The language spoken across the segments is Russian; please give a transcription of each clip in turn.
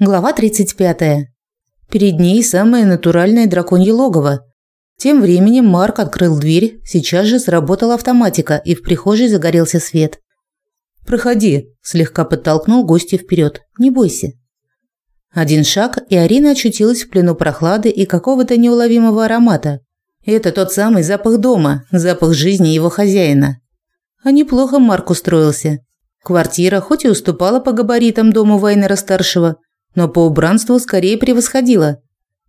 Глава 35. Перед ней самое натуральное драконье логово. Тем временем Марк открыл дверь, сейчас же сработала автоматика, и в прихожей загорелся свет. «Проходи», – слегка подтолкнул гостя вперед. «Не бойся». Один шаг, и Арина очутилась в плену прохлады и какого-то неуловимого аромата. Это тот самый запах дома, запах жизни его хозяина. А неплохо Марк устроился. Квартира хоть и уступала по габаритам дому Вайнера-старшего – но по убранству скорее превосходила.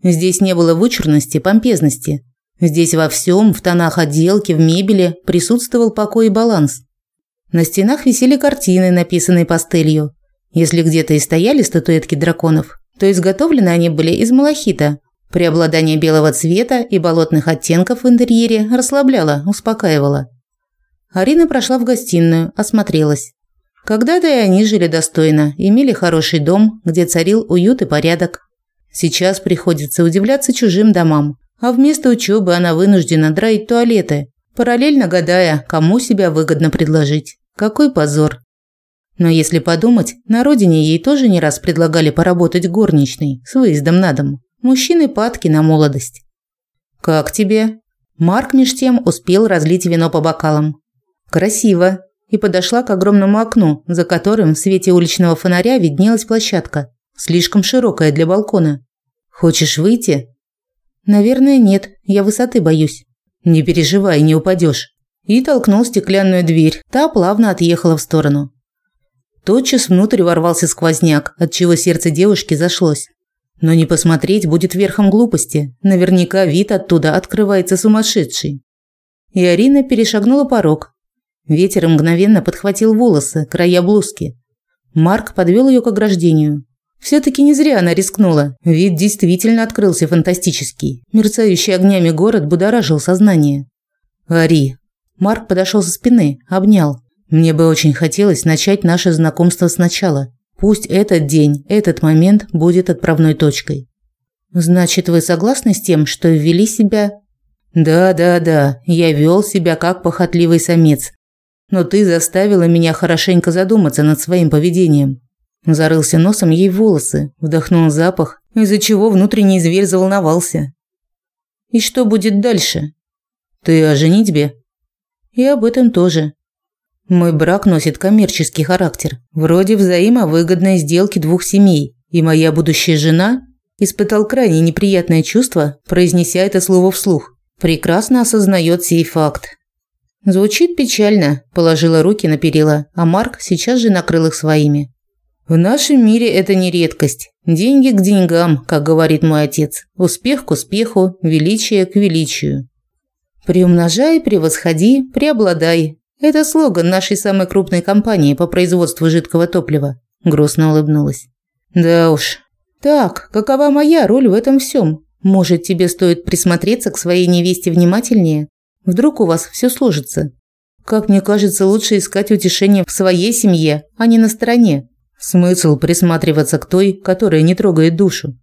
Здесь не было вычурности, помпезности. Здесь во всем, в тонах отделки, в мебели присутствовал покой и баланс. На стенах висели картины, написанные пастелью. Если где-то и стояли статуэтки драконов, то изготовлены они были из малахита. Преобладание белого цвета и болотных оттенков в интерьере расслабляло, успокаивало. Арина прошла в гостиную, осмотрелась. Когда-то и они жили достойно, имели хороший дом, где царил уют и порядок. Сейчас приходится удивляться чужим домам, а вместо учебы она вынуждена драить туалеты, параллельно гадая, кому себя выгодно предложить. Какой позор. Но если подумать, на родине ей тоже не раз предлагали поработать горничной с выездом на дом. Мужчины падки на молодость. «Как тебе?» Марк меж тем успел разлить вино по бокалам. «Красиво», и подошла к огромному окну, за которым в свете уличного фонаря виднелась площадка, слишком широкая для балкона. «Хочешь выйти?» «Наверное, нет, я высоты боюсь». «Не переживай, не упадешь. И толкнул стеклянную дверь, та плавно отъехала в сторону. Тотчас внутрь ворвался сквозняк, отчего сердце девушки зашлось. Но не посмотреть будет верхом глупости. Наверняка вид оттуда открывается сумасшедший. И Арина перешагнула порог, Ветер мгновенно подхватил волосы, края блузки. Марк подвел ее к ограждению. Все-таки не зря она рискнула. Вид действительно открылся фантастический. Мерцающий огнями город будоражил сознание. «Ари». Марк подошел со спины, обнял. «Мне бы очень хотелось начать наше знакомство сначала. Пусть этот день, этот момент будет отправной точкой». «Значит, вы согласны с тем, что ввели себя...» «Да, да, да. Я вел себя как похотливый самец, но ты заставила меня хорошенько задуматься над своим поведением. Зарылся носом ей в волосы, вдохнул запах, из-за чего внутренний зверь заволновался. И что будет дальше? Ты о женитьбе? И об этом тоже. Мой брак носит коммерческий характер, вроде взаимовыгодной сделки двух семей, и моя будущая жена испытал крайне неприятное чувство, произнеся это слово вслух. Прекрасно осознает сей факт. Звучит печально, положила руки на перила, а Марк сейчас же накрыл их своими. В нашем мире это не редкость. Деньги к деньгам, как говорит мой отец. Успех к успеху, величие к величию. Приумножай, превосходи, преобладай. Это слоган нашей самой крупной компании по производству жидкого топлива. Грустно улыбнулась. Да уж. Так, какова моя роль в этом всем? Может, тебе стоит присмотреться к своей невесте внимательнее? Вдруг у вас все сложится. Как мне кажется, лучше искать утешение в своей семье, а не на стороне. Смысл присматриваться к той, которая не трогает душу.